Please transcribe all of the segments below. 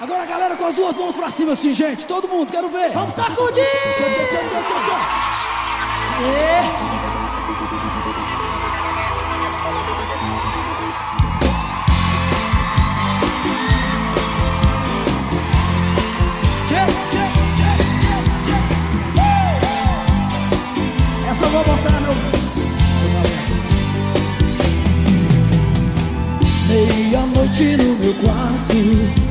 Agora galera com as duas mãos pra cima assim, gente. Todo mundo, quero ver. Vamos sacudir! É. Essa eu vou mostrar meu. Meia-noite no meu quarto,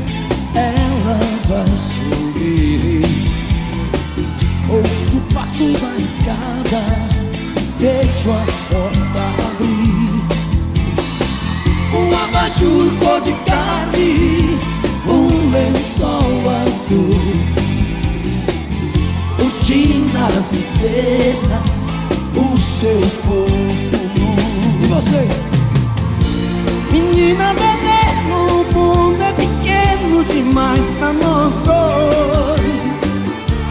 demais pra nós dois.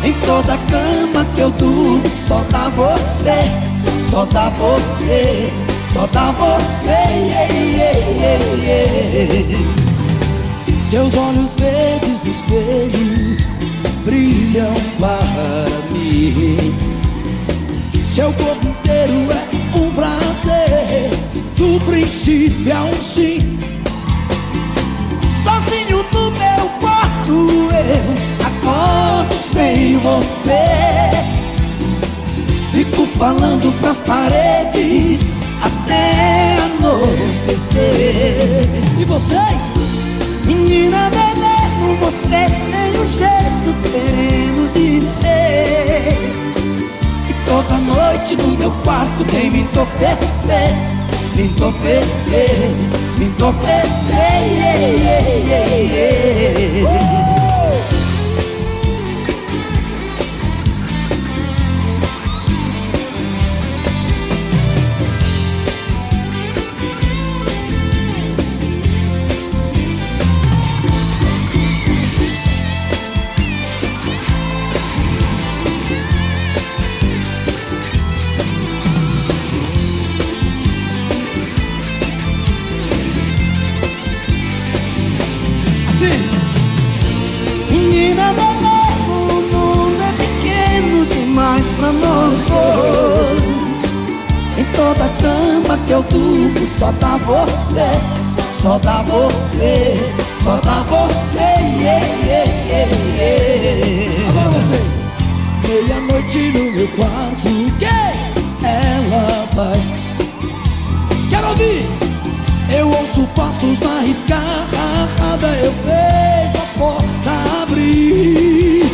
Em toda cama que eu durmo só dá você, só dá você, só dá você. yeah, yeah, yeah. Seus olhos verdes no espelho brilham para mim. Seu corpo inteiro é um prazer, do princípio ao fim. Falando pras paredes até anoitecer. E vocês? Menina veneno, você tem um jeito sereno de ser. E toda noite no meu quarto vem me entorpecer, me entorpecer, me entorpecer. Yeah, yeah, yeah, cama que eu durmo só dá você, só dá você, só dá você. Yeah, yeah, yeah. Agora vocês. Meia-noite no meu quarto, que ela vai. Quero ouvir. Eu ouço passos na escada, eu vejo a porta abrir.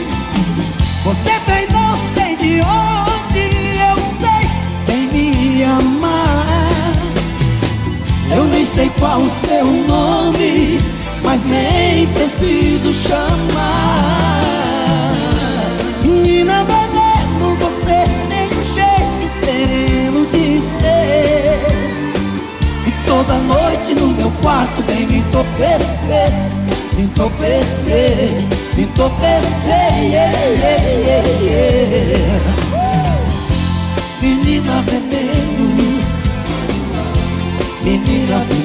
Você vem não sei de onde, chamar. Menina veneno, você tem um jeito sereno de ser. E toda noite no meu quarto vem me entorpecer, me entorpecer, me entorpecer. Yeah, yeah, yeah, yeah. Menina veneno, menina veneno.